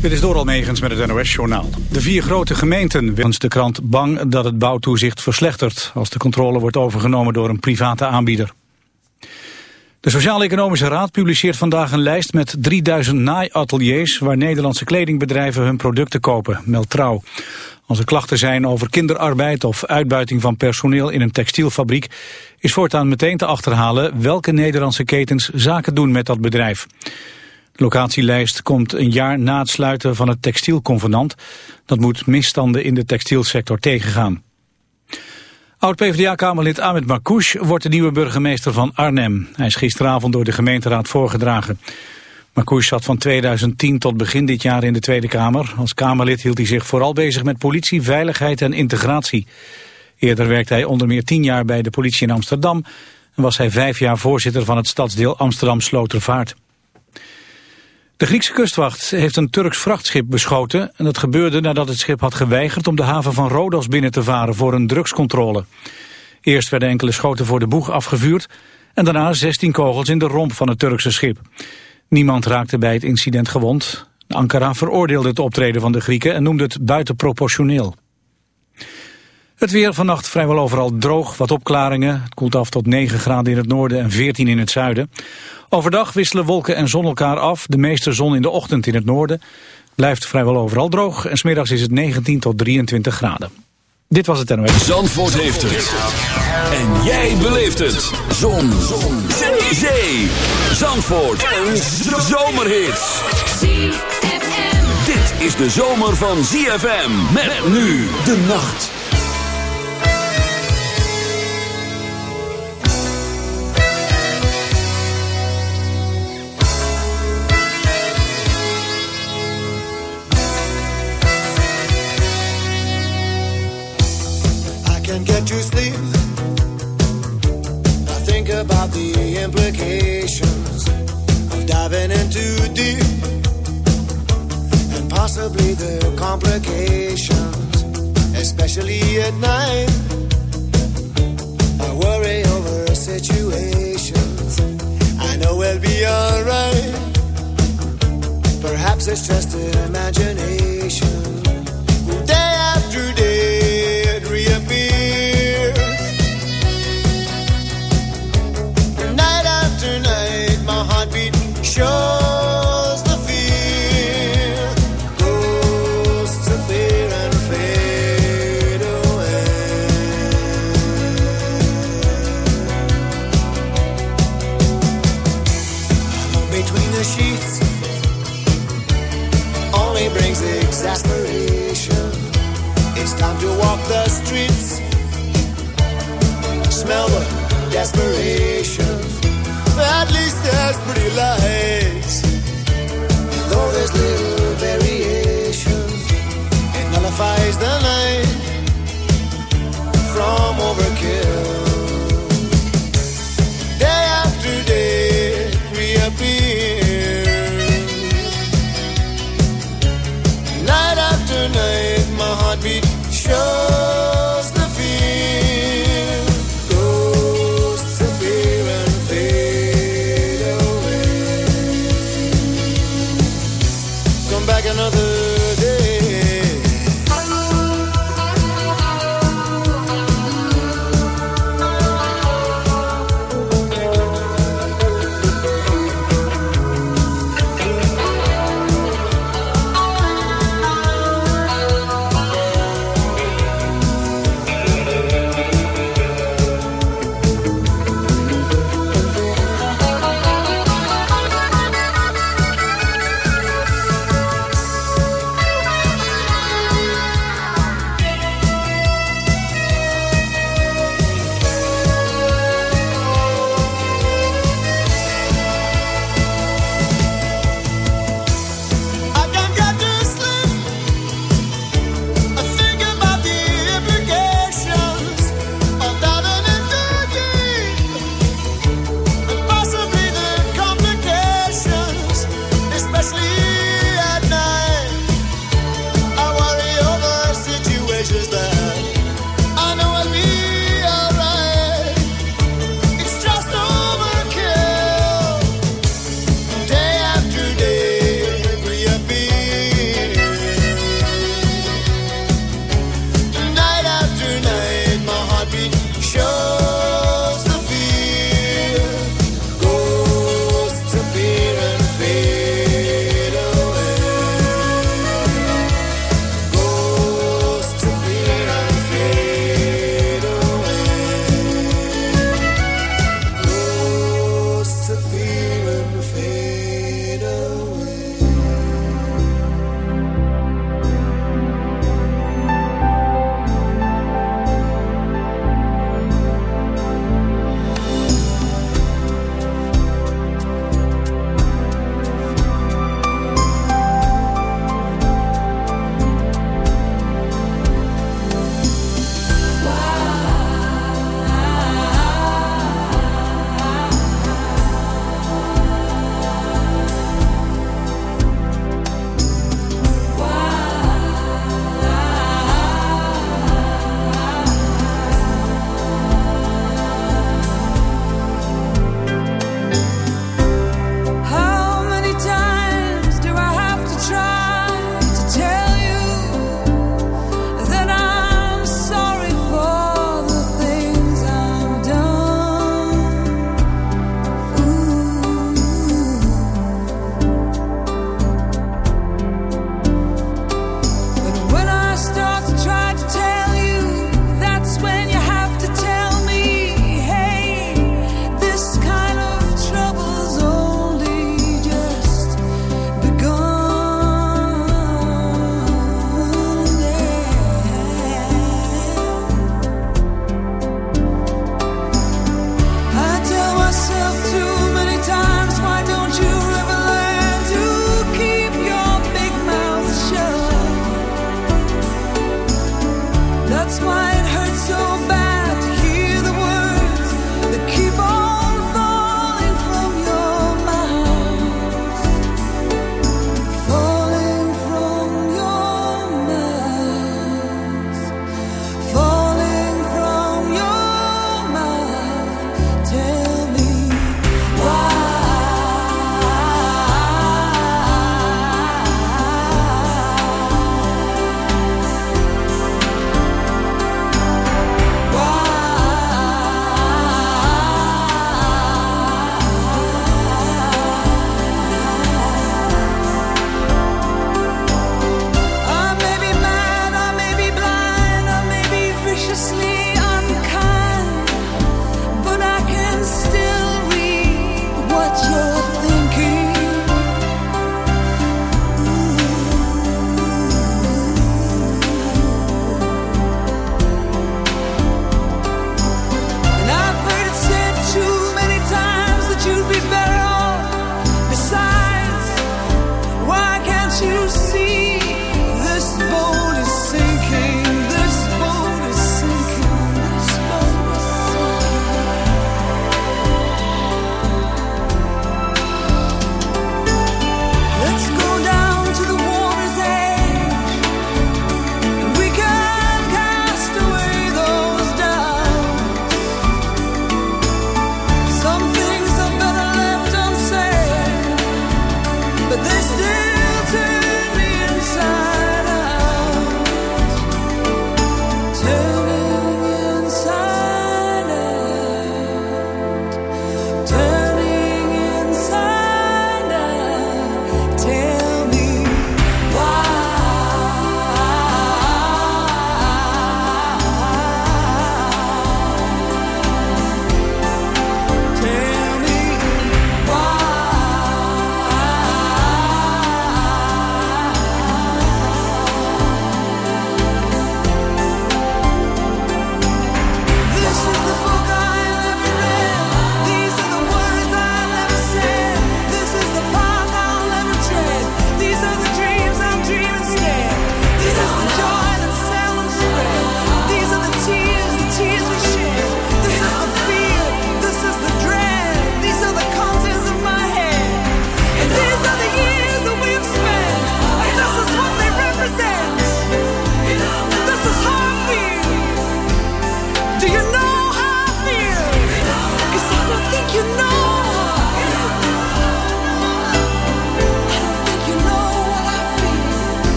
Dit is Doral Megens met het NOS-journaal. De vier grote gemeenten wens de krant bang dat het bouwtoezicht verslechtert... als de controle wordt overgenomen door een private aanbieder. De Sociaal-Economische Raad publiceert vandaag een lijst met 3000 naaiateliers... waar Nederlandse kledingbedrijven hun producten kopen, meldt Trouw. Als er klachten zijn over kinderarbeid of uitbuiting van personeel in een textielfabriek... is voortaan meteen te achterhalen welke Nederlandse ketens zaken doen met dat bedrijf. De locatielijst komt een jaar na het sluiten van het textielconvenant. Dat moet misstanden in de textielsector tegengaan. Oud-PVDA-kamerlid Ahmed Marcouch wordt de nieuwe burgemeester van Arnhem. Hij is gisteravond door de gemeenteraad voorgedragen. Marcouch zat van 2010 tot begin dit jaar in de Tweede Kamer. Als Kamerlid hield hij zich vooral bezig met politie, veiligheid en integratie. Eerder werkte hij onder meer tien jaar bij de politie in Amsterdam... en was hij vijf jaar voorzitter van het stadsdeel Amsterdam-Slotervaart. De Griekse kustwacht heeft een Turks vrachtschip beschoten... en dat gebeurde nadat het schip had geweigerd om de haven van Rodos binnen te varen voor een drugscontrole. Eerst werden enkele schoten voor de boeg afgevuurd... en daarna 16 kogels in de romp van het Turkse schip. Niemand raakte bij het incident gewond. Ankara veroordeelde het optreden van de Grieken en noemde het buitenproportioneel. Het weer vannacht vrijwel overal droog, wat opklaringen. Het koelt af tot 9 graden in het noorden en 14 in het zuiden. Overdag wisselen wolken en zon elkaar af. De meeste zon in de ochtend in het noorden. Blijft vrijwel overal droog en smiddags is het 19 tot 23 graden. Dit was het NOS. Zandvoort heeft het. En jij beleeft het. Zon. zon. Zee. Zandvoort. Een zomerhit. Dit is de zomer van ZFM. Met nu de nacht. Complications, especially at night. I worry over situations. I know we'll be alright. Perhaps it's just imagination.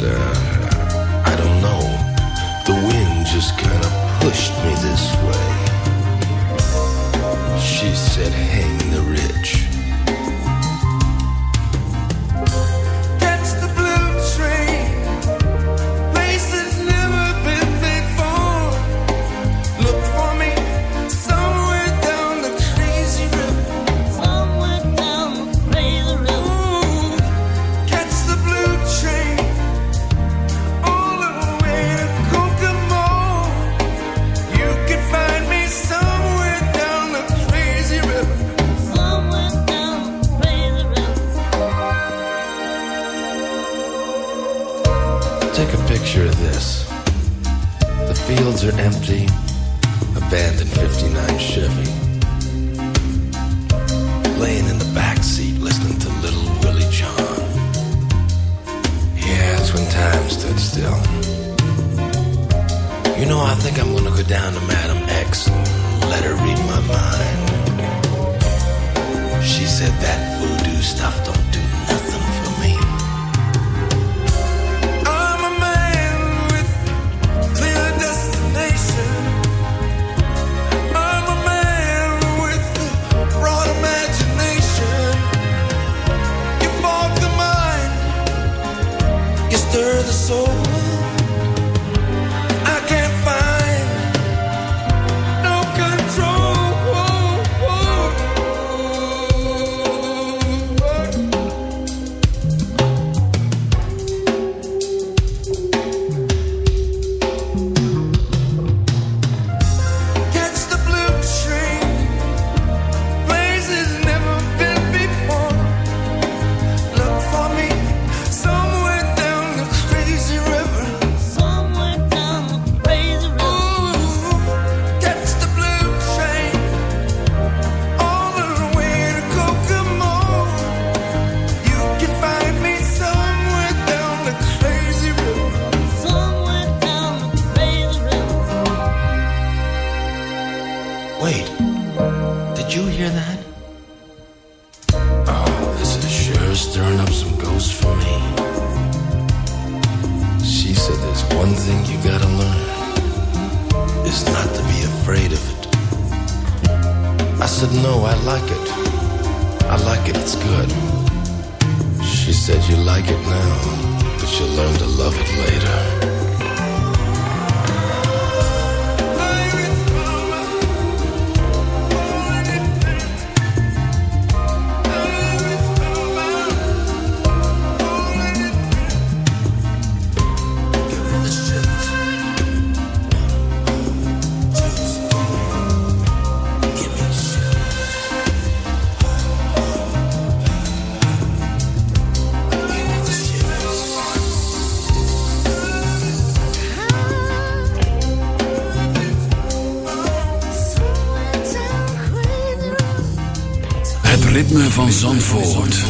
said, uh, I don't know. The wind just kind of pushed me this way. She said, hey. van Zandvoort.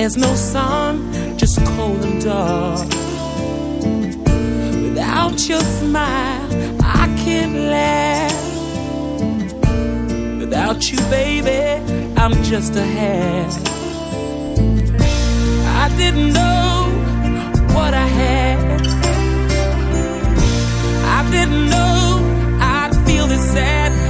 There's no sun, just cold and dark. Without your smile can't laugh. Without you, baby, I'm just a half. I didn't know what I had. I didn't know I'd feel this sad.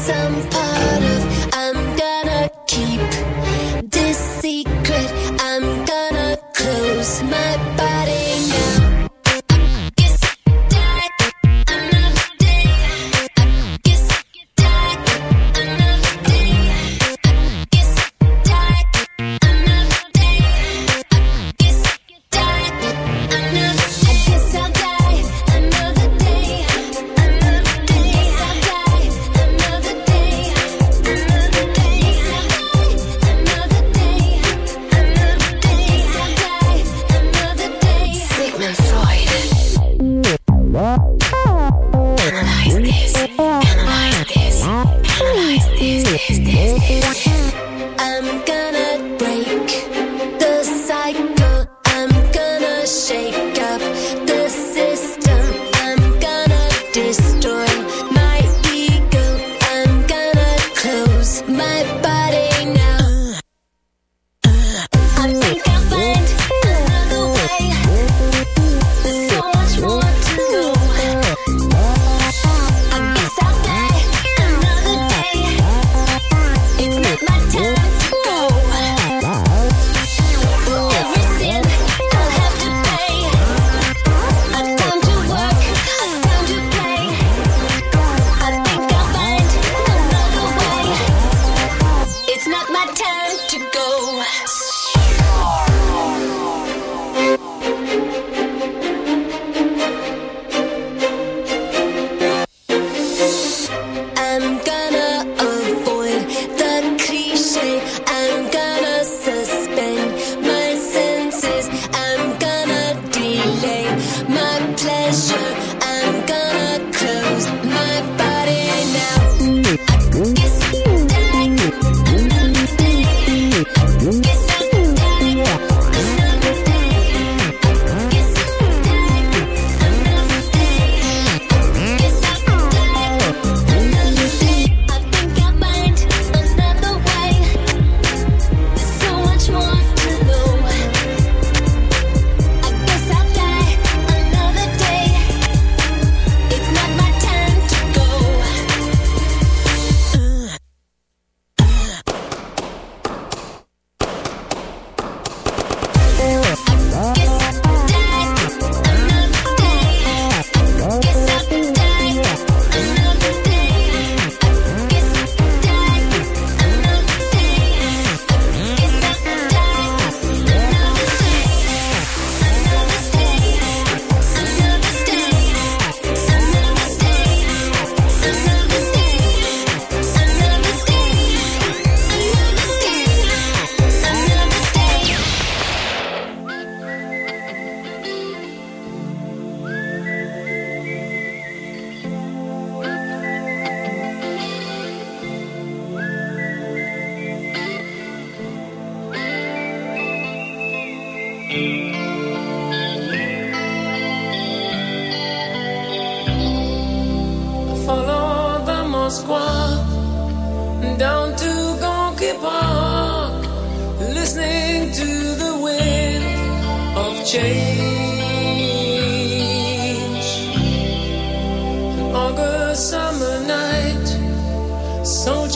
some part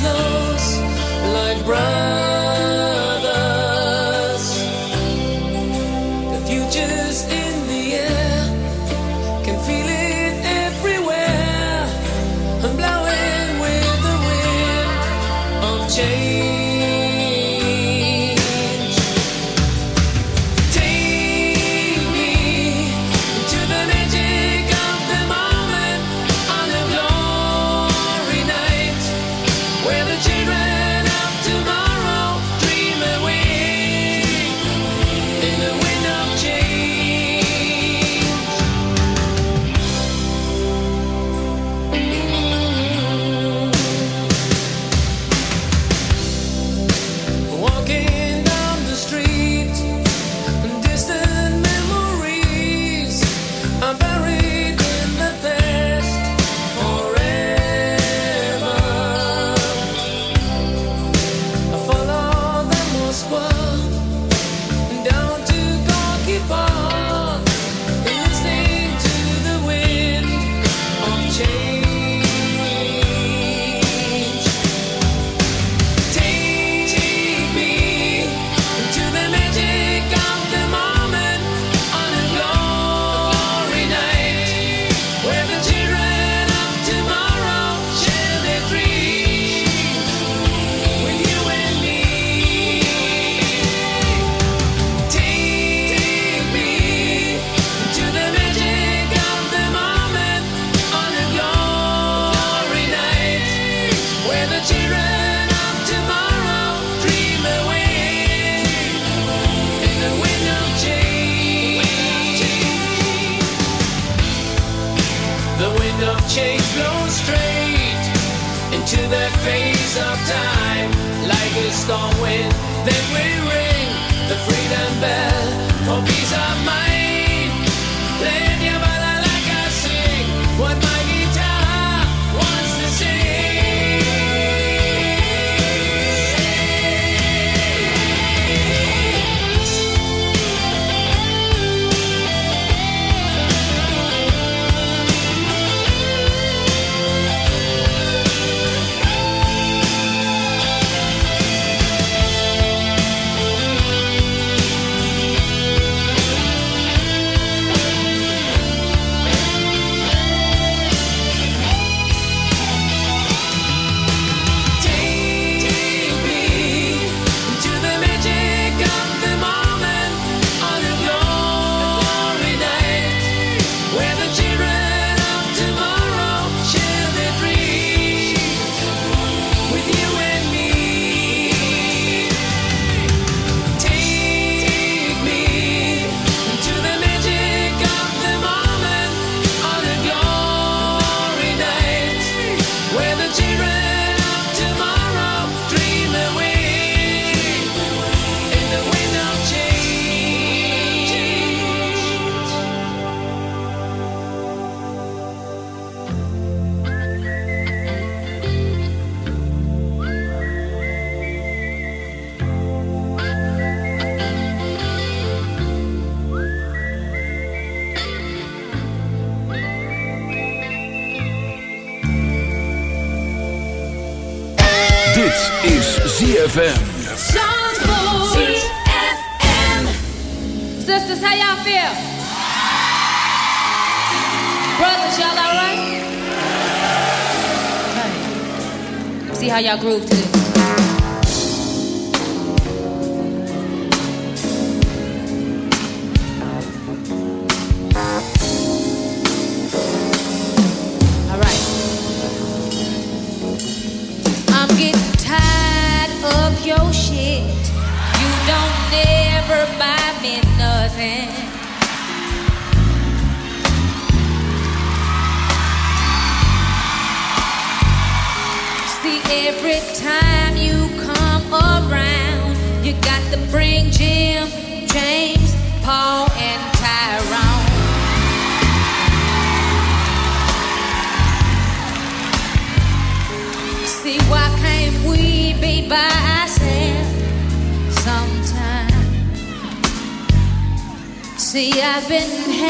close like brown. groove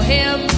him.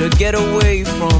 To get away from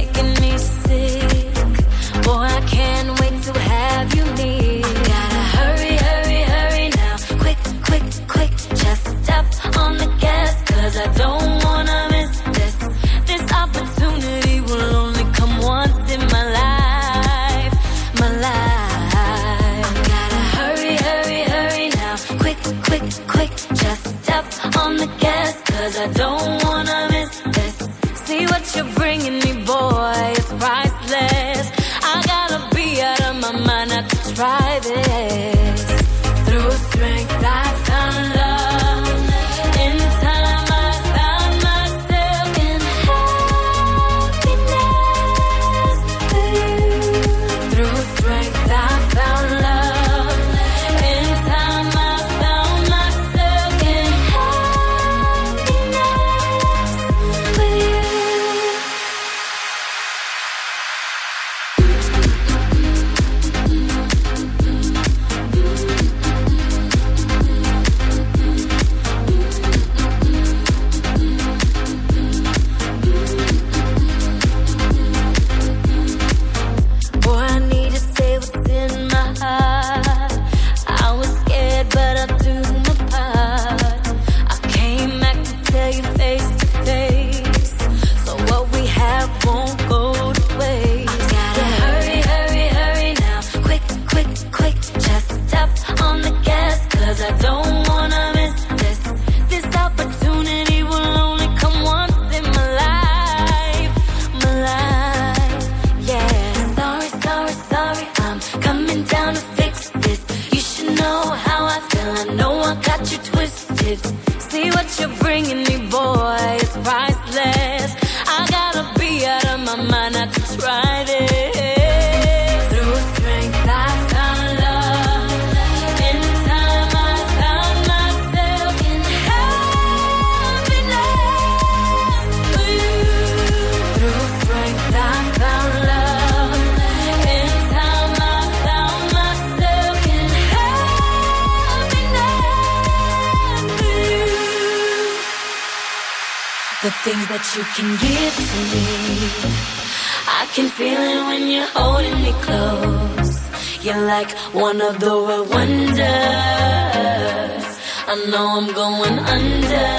know I'm going under.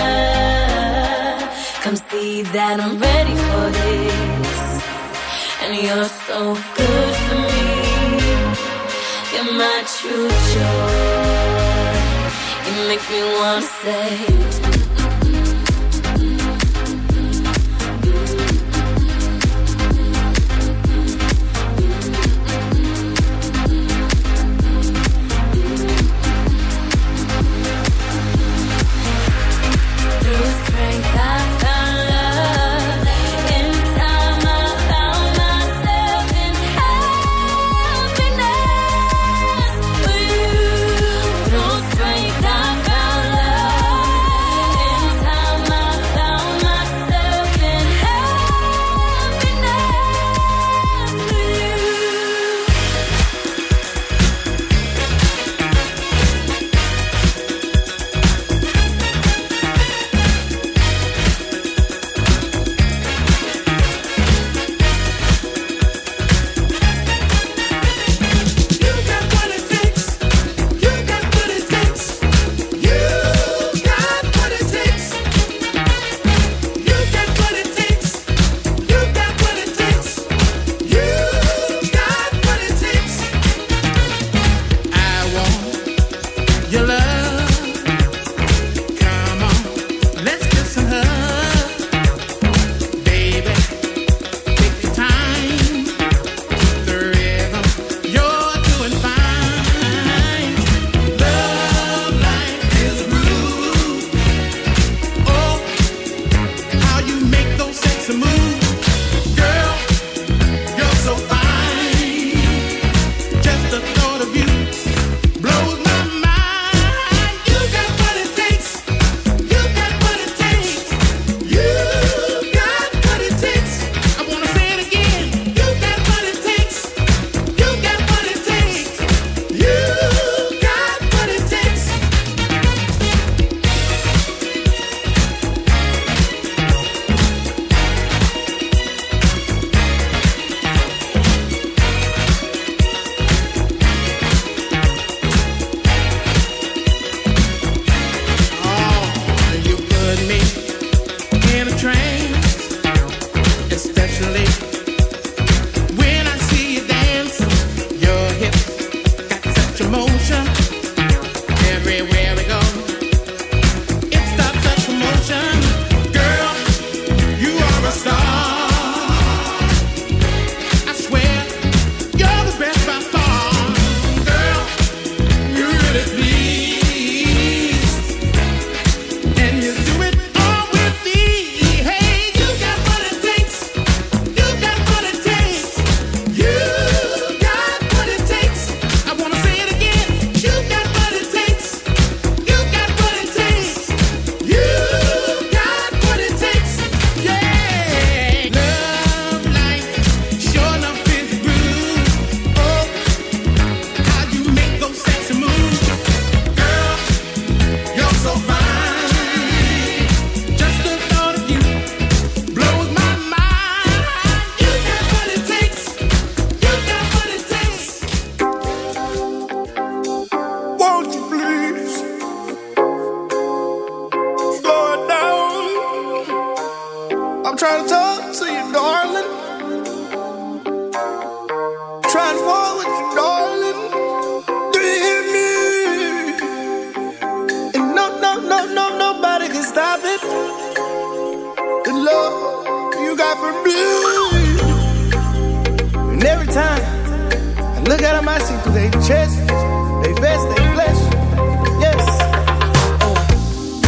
Come see that I'm ready for this. And you're so good for me. You're my true joy. You make me want to say.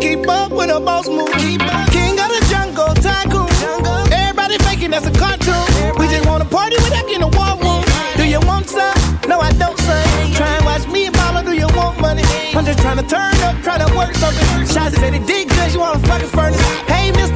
Keep up with a boss move. King of the jungle, tycoon. Everybody faking that's a cartoon. We just wanna party without getting a war room. Do you want some? No, I don't, son. Try and watch me and mama, do you want money? I'm just trying to turn up, try to work something. Shots said it did good, you wanna fucking furnace. Hey, mister,